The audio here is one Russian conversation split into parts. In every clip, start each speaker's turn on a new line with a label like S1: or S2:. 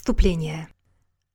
S1: Вступление.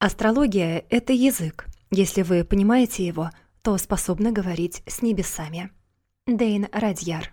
S1: Астрология — это язык. Если вы понимаете его, то способны говорить с небесами. Дейн Радьяр.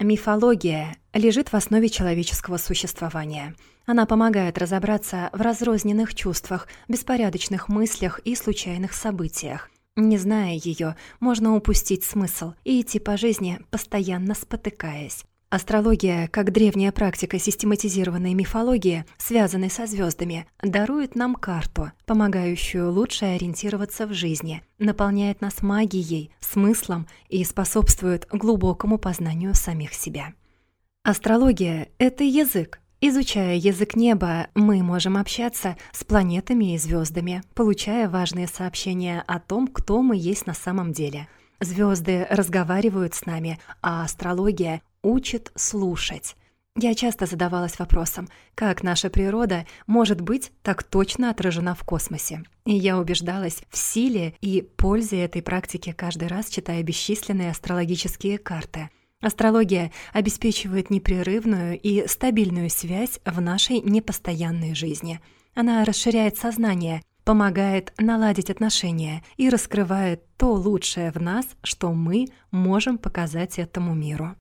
S1: Мифология лежит в основе человеческого существования. Она помогает разобраться в разрозненных чувствах, беспорядочных мыслях и случайных событиях. Не зная ее, можно упустить смысл и идти по жизни, постоянно спотыкаясь. Астрология, как древняя практика систематизированной мифологии, связанной со звездами, дарует нам карту, помогающую лучше ориентироваться в жизни, наполняет нас магией, смыслом и способствует глубокому познанию самих себя. Астрология — это язык. Изучая язык неба, мы можем общаться с планетами и звездами, получая важные сообщения о том, кто мы есть на самом деле — Звезды разговаривают с нами, а астрология учит слушать. Я часто задавалась вопросом, как наша природа может быть так точно отражена в космосе. И я убеждалась в силе и пользе этой практики каждый раз, читая бесчисленные астрологические карты. Астрология обеспечивает непрерывную и стабильную связь в нашей непостоянной жизни. Она расширяет сознание, помогает наладить отношения и раскрывает то лучшее в нас, что мы можем показать этому миру.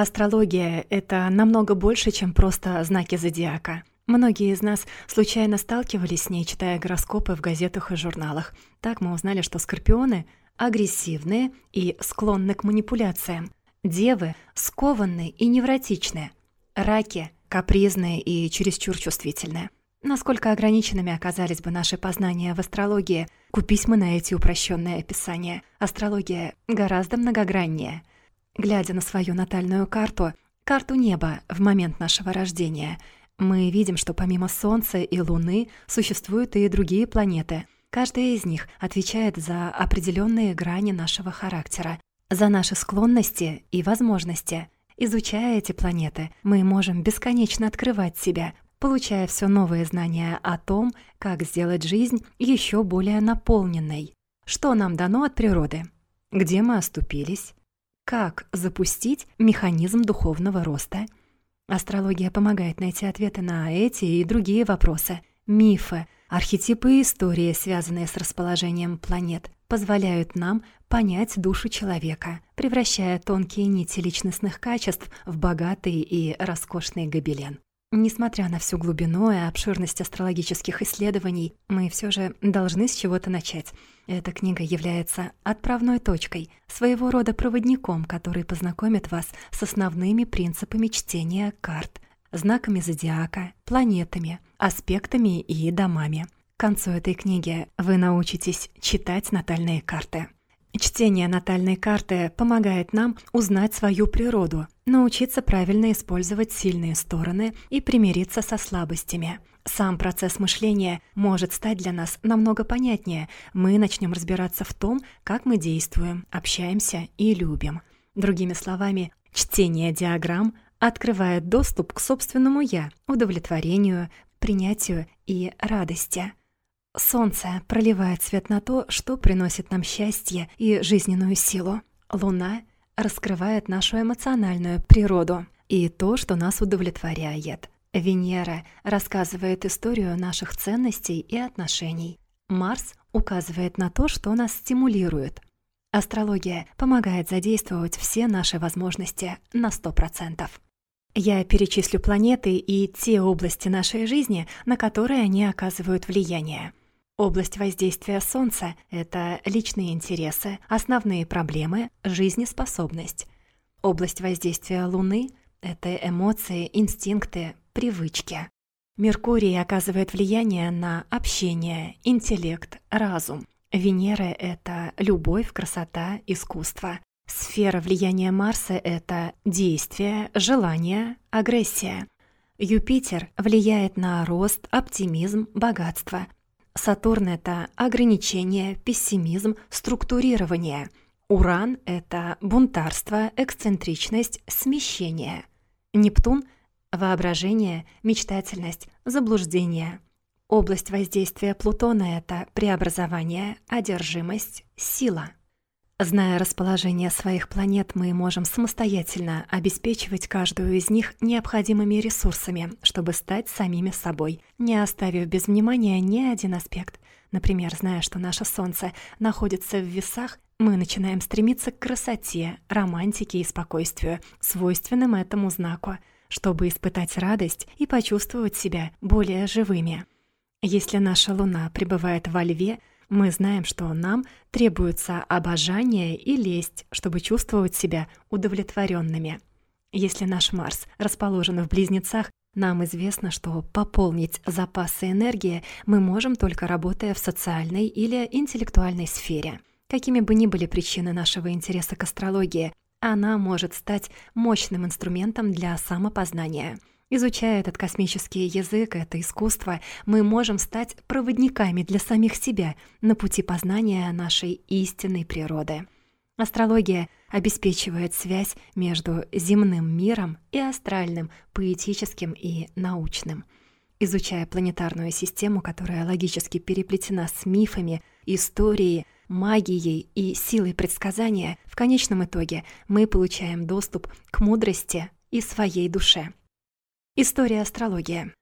S1: Астрология — это намного больше, чем просто знаки зодиака. Многие из нас случайно сталкивались с ней, читая гороскопы в газетах и журналах. Так мы узнали, что скорпионы агрессивные и склонны к манипуляциям. Девы скованны и невротичны. Раки капризные и чересчур чувствительные. Насколько ограниченными оказались бы наши познания в астрологии, купись мы на эти упрощенные описания. Астрология гораздо многограннее — Глядя на свою натальную карту, карту неба в момент нашего рождения, мы видим, что помимо Солнца и Луны существуют и другие планеты. Каждая из них отвечает за определенные грани нашего характера, за наши склонности и возможности. Изучая эти планеты, мы можем бесконечно открывать себя, получая все новые знания о том, как сделать жизнь еще более наполненной. Что нам дано от природы? Где мы оступились? Как запустить механизм духовного роста? Астрология помогает найти ответы на эти и другие вопросы. Мифы, архетипы и истории, связанные с расположением планет, позволяют нам понять душу человека, превращая тонкие нити личностных качеств в богатый и роскошный гобелен. Несмотря на всю глубину и обширность астрологических исследований, мы все же должны с чего-то начать. Эта книга является отправной точкой, своего рода проводником, который познакомит вас с основными принципами чтения карт, знаками зодиака, планетами, аспектами и домами. К концу этой книги вы научитесь читать натальные карты. Чтение натальной карты помогает нам узнать свою природу, научиться правильно использовать сильные стороны и примириться со слабостями. Сам процесс мышления может стать для нас намного понятнее. Мы начнем разбираться в том, как мы действуем, общаемся и любим. Другими словами, чтение диаграмм открывает доступ к собственному «я», удовлетворению, принятию и радости. Солнце проливает свет на то, что приносит нам счастье и жизненную силу. Луна раскрывает нашу эмоциональную природу и то, что нас удовлетворяет. Венера рассказывает историю наших ценностей и отношений. Марс указывает на то, что нас стимулирует. Астрология помогает задействовать все наши возможности на 100%. Я перечислю планеты и те области нашей жизни, на которые они оказывают влияние. Область воздействия Солнца — это личные интересы, основные проблемы, жизнеспособность. Область воздействия Луны — это эмоции, инстинкты, привычки. Меркурий оказывает влияние на общение, интеллект, разум. Венера — это любовь, красота, искусство. Сфера влияния Марса — это действие, желание, агрессия. Юпитер влияет на рост, оптимизм, богатство, Сатурн — это ограничение, пессимизм, структурирование. Уран — это бунтарство, эксцентричность, смещение. Нептун — воображение, мечтательность, заблуждение. Область воздействия Плутона — это преобразование, одержимость, сила. Зная расположение своих планет, мы можем самостоятельно обеспечивать каждую из них необходимыми ресурсами, чтобы стать самими собой, не оставив без внимания ни один аспект. Например, зная, что наше Солнце находится в весах, мы начинаем стремиться к красоте, романтике и спокойствию, свойственным этому знаку, чтобы испытать радость и почувствовать себя более живыми. Если наша Луна пребывает во Льве, мы знаем, что нам требуется обожание и лесть, чтобы чувствовать себя удовлетворенными. Если наш Марс расположен в близнецах, нам известно, что пополнить запасы энергии мы можем только работая в социальной или интеллектуальной сфере. Какими бы ни были причины нашего интереса к астрологии, она может стать мощным инструментом для самопознания – Изучая этот космический язык, это искусство, мы можем стать проводниками для самих себя на пути познания нашей истинной природы. Астрология обеспечивает связь между земным миром и астральным, поэтическим и научным. Изучая планетарную систему, которая логически переплетена с мифами, историей, магией и силой предсказания, в конечном итоге мы получаем доступ к мудрости и своей душе. История астрологии.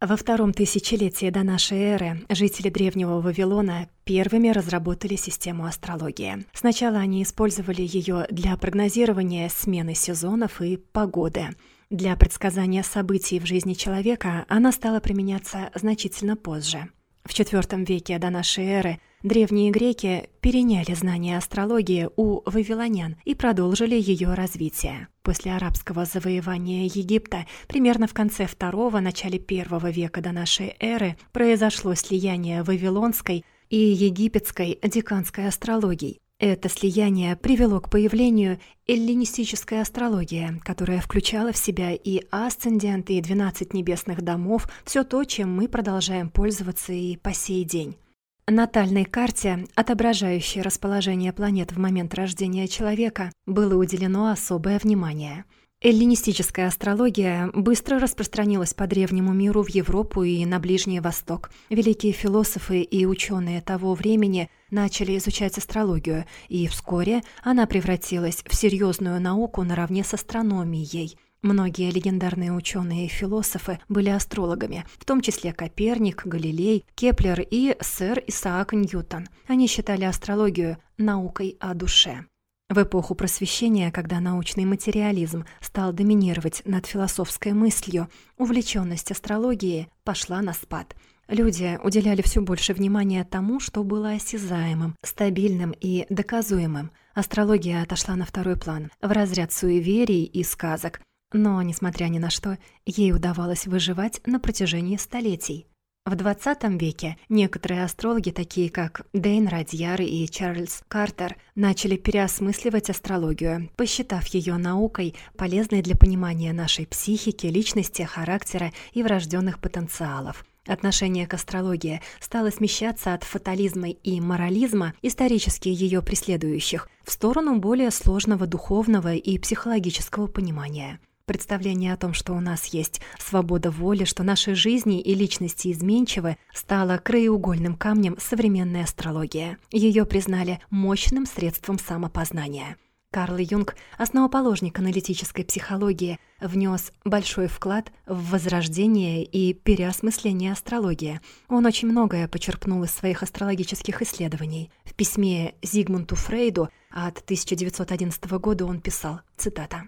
S1: Во втором тысячелетии до нашей эры жители древнего Вавилона первыми разработали систему астрологии. Сначала они использовали ее для прогнозирования смены сезонов и погоды. Для предсказания событий в жизни человека она стала применяться значительно позже. В IV веке до нашей эры древние греки переняли знания астрологии у вавилонян и продолжили ее развитие. После арабского завоевания Египта примерно в конце II – начале I века до нашей эры произошло слияние вавилонской и египетской деканской астрологий. Это слияние привело к появлению эллинистической астрологии, которая включала в себя и асцендент, и 12 небесных домов, все то, чем мы продолжаем пользоваться и по сей день. Натальной карте, отображающей расположение планет в момент рождения человека, было уделено особое внимание – Эллинистическая астрология быстро распространилась по древнему миру в Европу и на Ближний Восток. Великие философы и ученые того времени начали изучать астрологию, и вскоре она превратилась в серьезную науку наравне с астрономией. Многие легендарные ученые и философы были астрологами, в том числе Коперник, Галилей, Кеплер и сэр Исаак Ньютон. Они считали астрологию наукой о душе. В эпоху просвещения, когда научный материализм стал доминировать над философской мыслью, увлеченность астрологией пошла на спад. Люди уделяли все больше внимания тому, что было осязаемым, стабильным и доказуемым. Астрология отошла на второй план, в разряд суеверий и сказок. Но, несмотря ни на что, ей удавалось выживать на протяжении столетий. В 20 веке некоторые астрологи, такие как Дейн Радьяр и Чарльз Картер, начали переосмысливать астрологию, посчитав ее наукой, полезной для понимания нашей психики, личности, характера и врожденных потенциалов. Отношение к астрологии стало смещаться от фатализма и морализма, исторически ее преследующих, в сторону более сложного духовного и психологического понимания. Представление о том, что у нас есть свобода воли, что наши жизни и личности изменчивы, стало краеугольным камнем современной астрологии. Ее признали мощным средством самопознания. Карл Юнг, основоположник аналитической психологии, внес большой вклад в возрождение и переосмысление астрологии. Он очень многое почерпнул из своих астрологических исследований. В письме Зигмунту Фрейду от 1911 года он писал, цитата,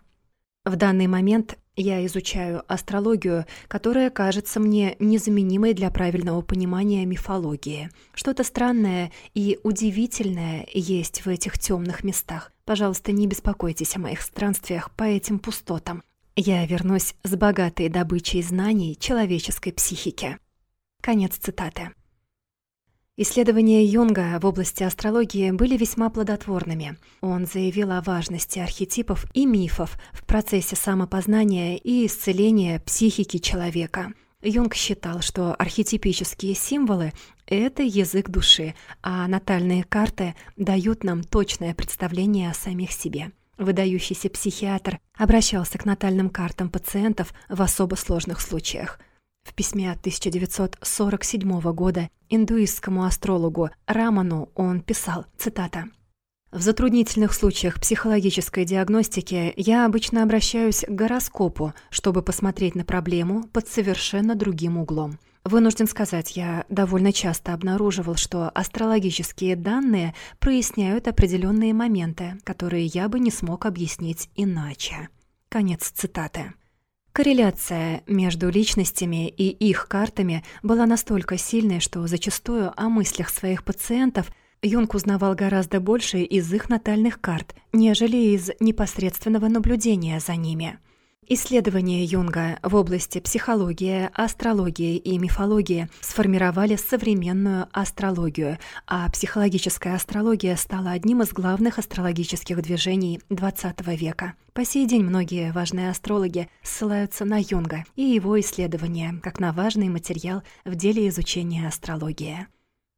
S1: в данный момент я изучаю астрологию, которая кажется мне незаменимой для правильного понимания мифологии. Что-то странное и удивительное есть в этих темных местах. Пожалуйста, не беспокойтесь о моих странствиях по этим пустотам. Я вернусь с богатой добычей знаний человеческой психики. Конец цитаты. Исследования Юнга в области астрологии были весьма плодотворными. Он заявил о важности архетипов и мифов в процессе самопознания и исцеления психики человека. Юнг считал, что архетипические символы — это язык души, а натальные карты дают нам точное представление о самих себе. Выдающийся психиатр обращался к натальным картам пациентов в особо сложных случаях — в письме от 1947 года индуистскому астрологу Раману он писал, цитата, В затруднительных случаях психологической диагностики я обычно обращаюсь к гороскопу, чтобы посмотреть на проблему под совершенно другим углом. Вынужден сказать, я довольно часто обнаруживал, что астрологические данные проясняют определенные моменты, которые я бы не смог объяснить иначе. Конец цитаты. Корреляция между личностями и их картами была настолько сильной, что зачастую о мыслях своих пациентов Юнг узнавал гораздо больше из их натальных карт, нежели из непосредственного наблюдения за ними. Исследования Юнга в области психологии, астрологии и мифологии сформировали современную астрологию, а психологическая астрология стала одним из главных астрологических движений XX века. По сей день многие важные астрологи ссылаются на Юнга и его исследования как на важный материал в деле изучения астрологии.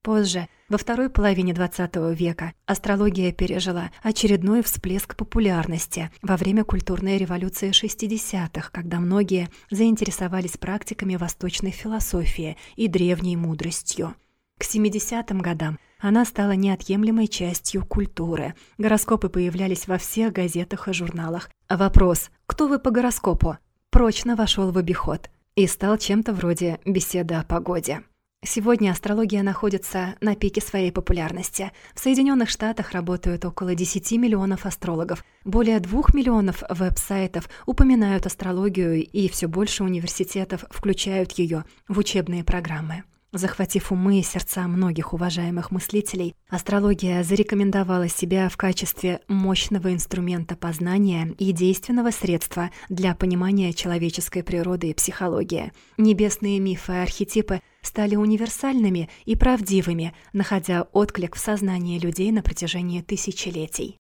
S1: Позже, во второй половине XX века, астрология пережила очередной всплеск популярности во время культурной революции 60-х, когда многие заинтересовались практиками восточной философии и древней мудростью. К 70-м годам она стала неотъемлемой частью культуры. Гороскопы появлялись во всех газетах и журналах. Вопрос «Кто вы по гороскопу?» прочно вошел в обиход и стал чем-то вроде беседы о погоде. Сегодня астрология находится на пике своей популярности. В Соединенных Штатах работают около 10 миллионов астрологов. Более 2 миллионов веб-сайтов упоминают астрологию, и все больше университетов включают ее в учебные программы. Захватив умы и сердца многих уважаемых мыслителей, астрология зарекомендовала себя в качестве мощного инструмента познания и действенного средства для понимания человеческой природы и психологии. Небесные мифы и архетипы стали универсальными и правдивыми, находя отклик в сознании людей на протяжении тысячелетий.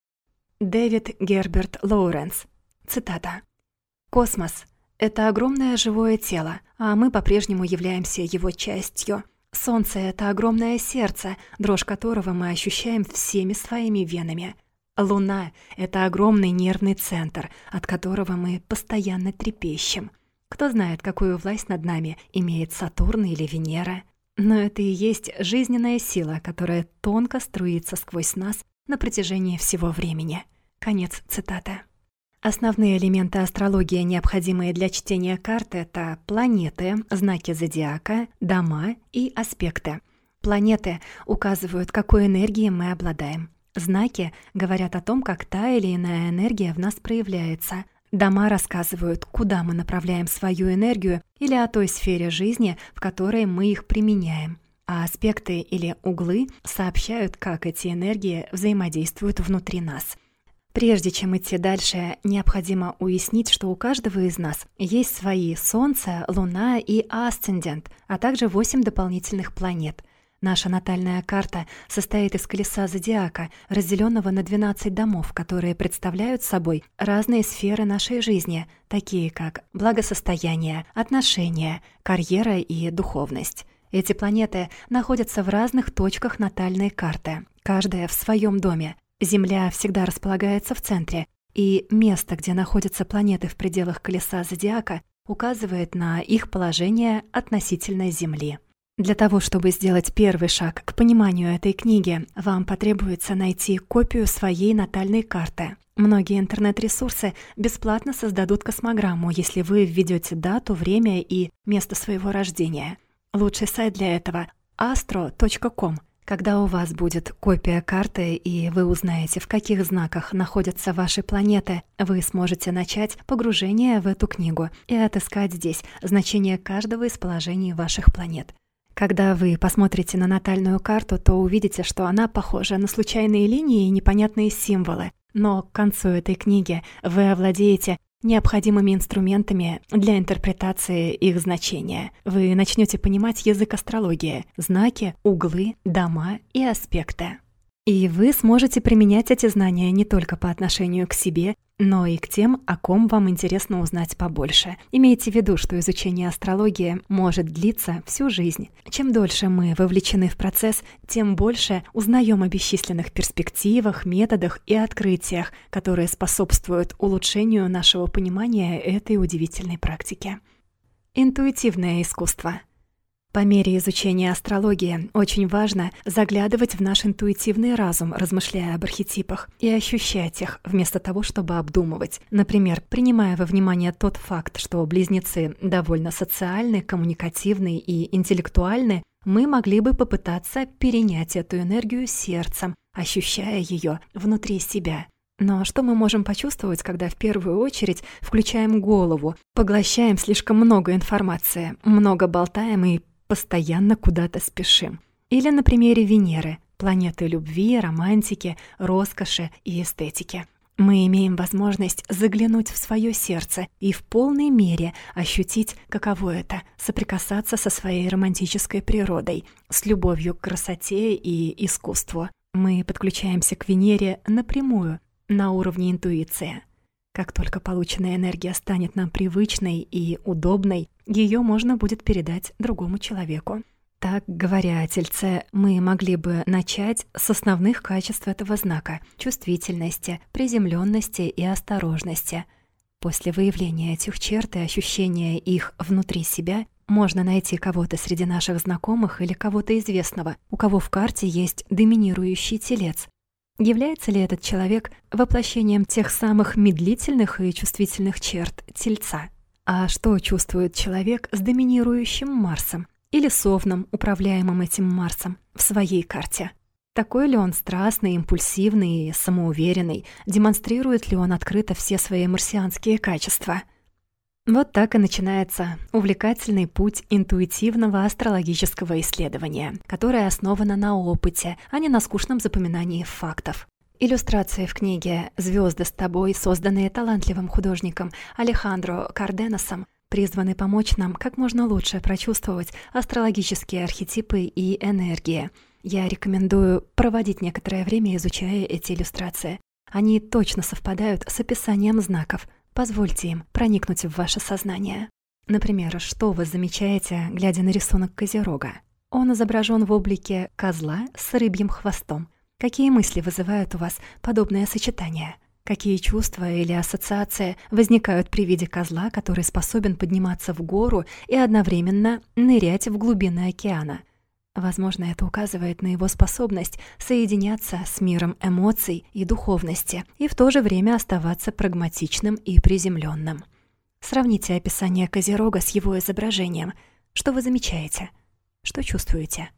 S1: Дэвид Герберт Лоуренс. Цитата. «Космос — это огромное живое тело, а мы по-прежнему являемся его частью. Солнце — это огромное сердце, дрожь которого мы ощущаем всеми своими венами. Луна — это огромный нервный центр, от которого мы постоянно трепещем. Кто знает, какую власть над нами имеет Сатурн или Венера. Но это и есть жизненная сила, которая тонко струится сквозь нас на протяжении всего времени. Конец цитаты. Основные элементы астрологии, необходимые для чтения карты, это планеты, знаки зодиака, дома и аспекты. Планеты указывают, какой энергией мы обладаем. Знаки говорят о том, как та или иная энергия в нас проявляется. Дома рассказывают, куда мы направляем свою энергию или о той сфере жизни, в которой мы их применяем. А аспекты или углы сообщают, как эти энергии взаимодействуют внутри нас. Прежде чем идти дальше, необходимо уяснить, что у каждого из нас есть свои Солнце, Луна и Асцендент, а также восемь дополнительных планет – Наша натальная карта состоит из колеса зодиака, разделенного на 12 домов, которые представляют собой разные сферы нашей жизни, такие как благосостояние, отношения, карьера и духовность. Эти планеты находятся в разных точках натальной карты, каждая в своем доме. Земля всегда располагается в центре, и место, где находятся планеты в пределах колеса зодиака, указывает на их положение относительно Земли. Для того, чтобы сделать первый шаг к пониманию этой книги, вам потребуется найти копию своей натальной карты. Многие интернет-ресурсы бесплатно создадут космограмму, если вы введете дату, время и место своего рождения. Лучший сайт для этого — astro.com. Когда у вас будет копия карты и вы узнаете, в каких знаках находятся ваши планеты, вы сможете начать погружение в эту книгу и отыскать здесь значение каждого из положений ваших планет. Когда вы посмотрите на натальную карту, то увидите, что она похожа на случайные линии и непонятные символы. Но к концу этой книги вы овладеете необходимыми инструментами для интерпретации их значения. Вы начнете понимать язык астрологии, знаки, углы, дома и аспекты. И вы сможете применять эти знания не только по отношению к себе, но и к тем, о ком вам интересно узнать побольше. Имейте в виду, что изучение астрологии может длиться всю жизнь. Чем дольше мы вовлечены в процесс, тем больше узнаем о бесчисленных перспективах, методах и открытиях, которые способствуют улучшению нашего понимания этой удивительной практики. Интуитивное искусство – По мере изучения астрологии очень важно заглядывать в наш интуитивный разум, размышляя об архетипах, и ощущать их, вместо того, чтобы обдумывать. Например, принимая во внимание тот факт, что близнецы довольно социальны, коммуникативны и интеллектуальны, мы могли бы попытаться перенять эту энергию сердцем, ощущая ее внутри себя. Но что мы можем почувствовать, когда в первую очередь включаем голову, поглощаем слишком много информации, много болтаем и постоянно куда-то спешим? Или на примере Венеры, планеты любви, романтики, роскоши и эстетики. Мы имеем возможность заглянуть в свое сердце и в полной мере ощутить, каково это — соприкасаться со своей романтической природой, с любовью к красоте и искусству. Мы подключаемся к Венере напрямую, на уровне интуиции. Как только полученная энергия станет нам привычной и удобной, ее можно будет передать другому человеку. Так, говоря о тельце, мы могли бы начать с основных качеств этого знака — чувствительности, приземленности и осторожности. После выявления этих черт и ощущения их внутри себя можно найти кого-то среди наших знакомых или кого-то известного, у кого в карте есть доминирующий телец, Является ли этот человек воплощением тех самых медлительных и чувствительных черт Тельца? А что чувствует человек с доминирующим Марсом или Совном, управляемым этим Марсом, в своей карте? Такой ли он страстный, импульсивный и самоуверенный? Демонстрирует ли он открыто все свои марсианские качества – вот так и начинается увлекательный путь интуитивного астрологического исследования, которое основано на опыте, а не на скучном запоминании фактов. Иллюстрации в книге «Звезды с тобой», созданные талантливым художником Алехандро Карденосом, призваны помочь нам как можно лучше прочувствовать астрологические архетипы и энергии. Я рекомендую проводить некоторое время, изучая эти иллюстрации. Они точно совпадают с описанием знаков, Позвольте им проникнуть в ваше сознание. Например, что вы замечаете, глядя на рисунок Козерога? Он изображен в облике козла с рыбьим хвостом. Какие мысли вызывают у вас подобное сочетание? Какие чувства или ассоциации возникают при виде козла, который способен подниматься в гору и одновременно нырять в глубины океана? Возможно, это указывает на его способность соединяться с миром эмоций и духовности и в то же время оставаться прагматичным и приземленным. Сравните описание Козерога с его изображением. Что вы замечаете? Что чувствуете?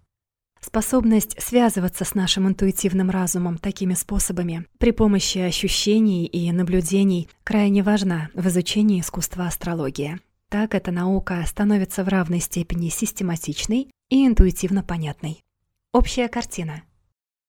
S1: Способность связываться с нашим интуитивным разумом такими способами при помощи ощущений и наблюдений крайне важна в изучении искусства астрологии. Так эта наука становится в равной степени систематичной и интуитивно понятной. Общая картина.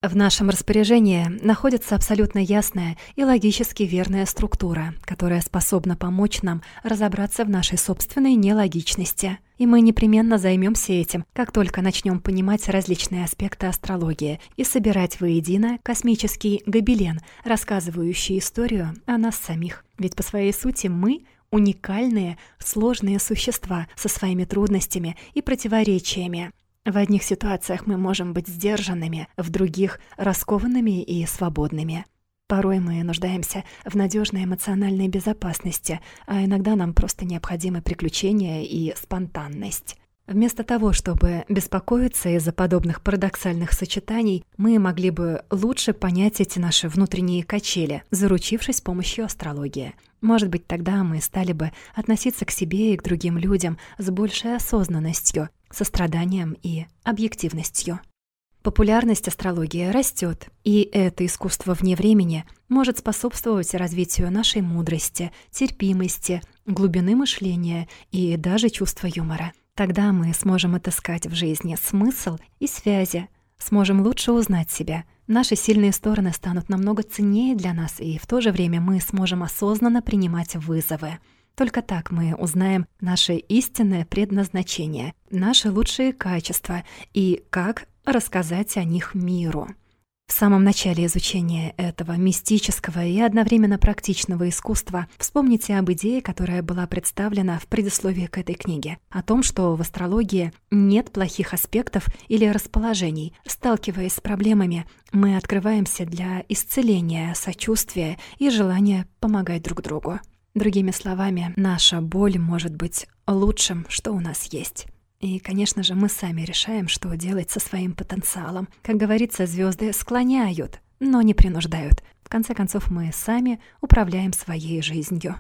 S1: В нашем распоряжении находится абсолютно ясная и логически верная структура, которая способна помочь нам разобраться в нашей собственной нелогичности. И мы непременно займемся этим, как только начнем понимать различные аспекты астрологии и собирать воедино космический гобелен, рассказывающий историю о нас самих. Ведь по своей сути мы — уникальные, сложные существа со своими трудностями и противоречиями. В одних ситуациях мы можем быть сдержанными, в других — раскованными и свободными. Порой мы нуждаемся в надежной эмоциональной безопасности, а иногда нам просто необходимы приключения и спонтанность. Вместо того, чтобы беспокоиться из-за подобных парадоксальных сочетаний, мы могли бы лучше понять эти наши внутренние качели, заручившись помощью астрологии. Может быть, тогда мы стали бы относиться к себе и к другим людям с большей осознанностью, состраданием и объективностью. Популярность астрологии растет, и это искусство вне времени может способствовать развитию нашей мудрости, терпимости, глубины мышления и даже чувства юмора. Тогда мы сможем отыскать в жизни смысл и связи, сможем лучше узнать себя. Наши сильные стороны станут намного ценнее для нас, и в то же время мы сможем осознанно принимать вызовы. Только так мы узнаем наше истинное предназначение, наши лучшие качества и как рассказать о них миру. В самом начале изучения этого мистического и одновременно практичного искусства вспомните об идее, которая была представлена в предисловии к этой книге, о том, что в астрологии нет плохих аспектов или расположений. Сталкиваясь с проблемами, мы открываемся для исцеления, сочувствия и желания помогать друг другу. Другими словами, наша боль может быть лучшим, что у нас есть. И конечно же, мы сами решаем, что делать со своим потенциалом. Как говорится, звезды склоняют, но не принуждают. В конце концов, мы сами управляем своей жизнью.